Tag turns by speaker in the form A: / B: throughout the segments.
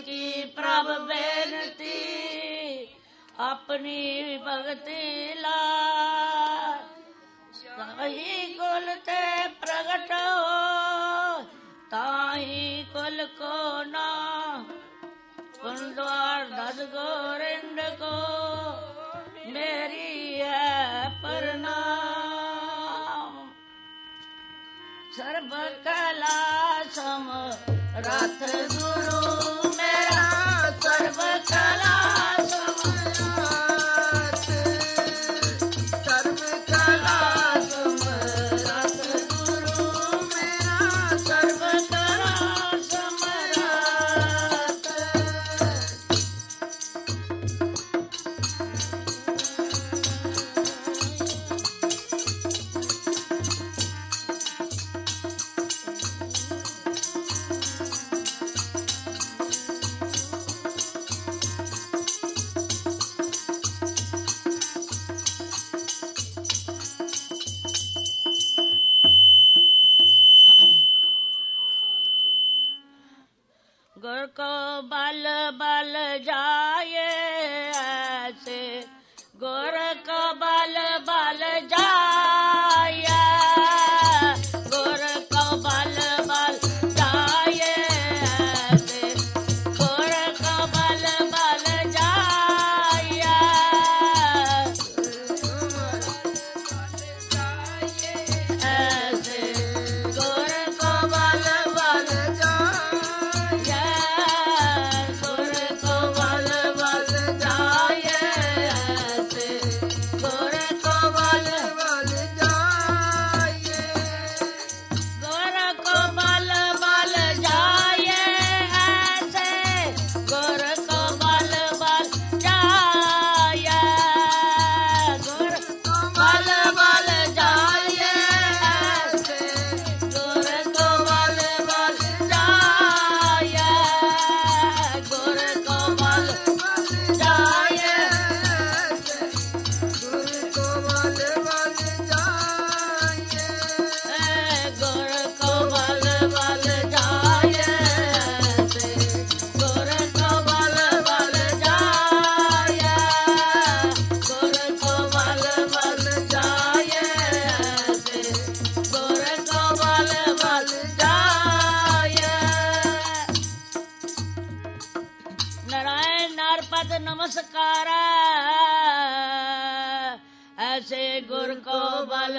A: की प्रभ बेनती अपनी भक्ति ला सही कुल ते प्रगट हो, ताही कुल
B: को ना। कुंदवार दस गोरिंद को, मेरी है प्रणाम। सर्व कला सम रथ गुरु।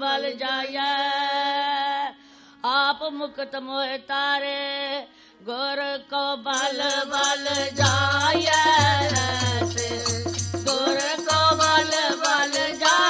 B: बल जाय। आप मुक्त मोह तारे, गोर को बल बल जाय। गोर को बल बल जाय।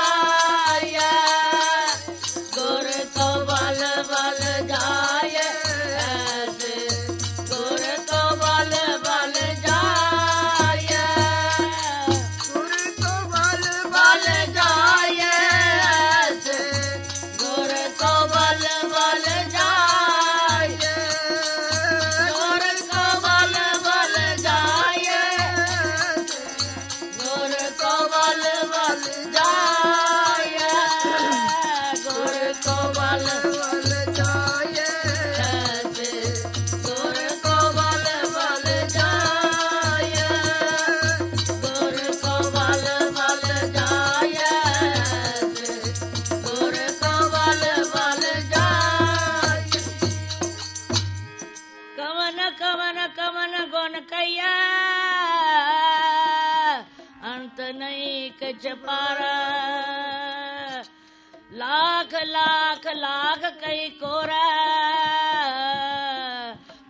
B: भैया अंत नहीं कछ पारा लाख लाख लाख कई कोरा।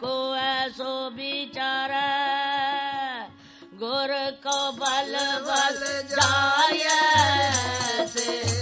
B: को ऐसो बिचारा गुर को बल बल जाय से।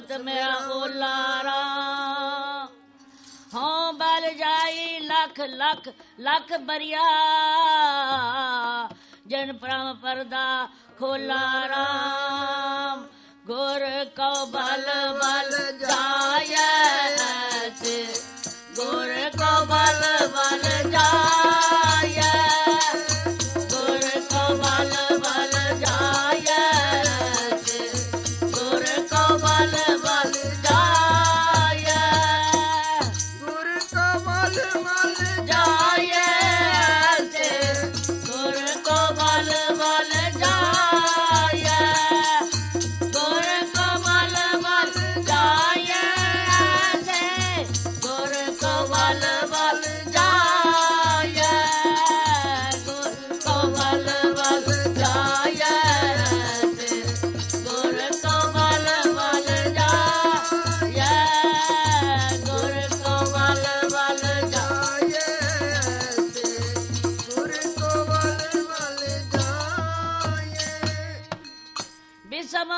B: तू पर्वत मेरा ओलारा हाँ बल जाई लख लख लख बरिया। जन परम पर्दा खोला राम गुर को बल बल जाय गुर को बल बल जाय।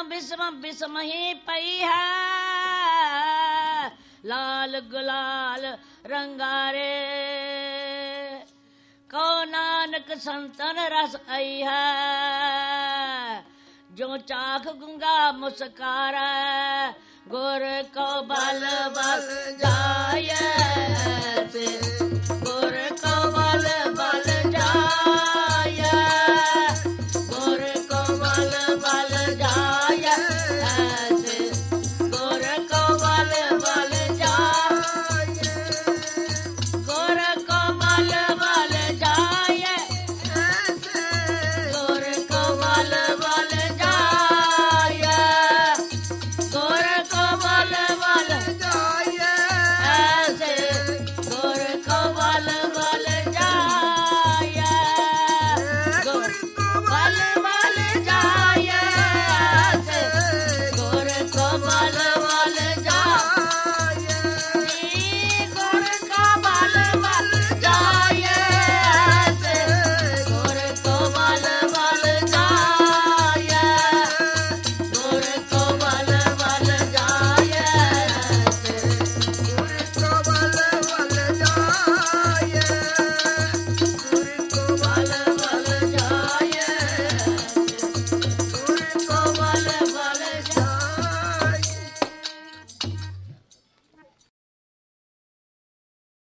B: विषम विषम ही पई है। लाल गुलाल रंगारे। को नानक संतन रस आई है। जो चाख गुंगा मुस्कार, गुर को बल बल जाय